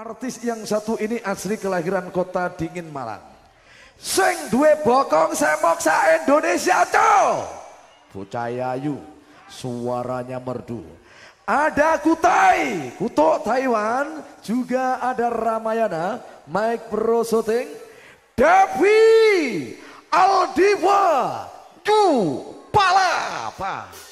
Artis yang satu ini asli kelahiran kota Dingin Malang. Sing duwe bokong semok sa Indonesia cow. Bocah Ayu, suaranya merdu. Ada Kutai, Kutok Taiwan, juga ada Ramayana, Mike Pro Shooting, Devi, Aldiva, Ku Palapa.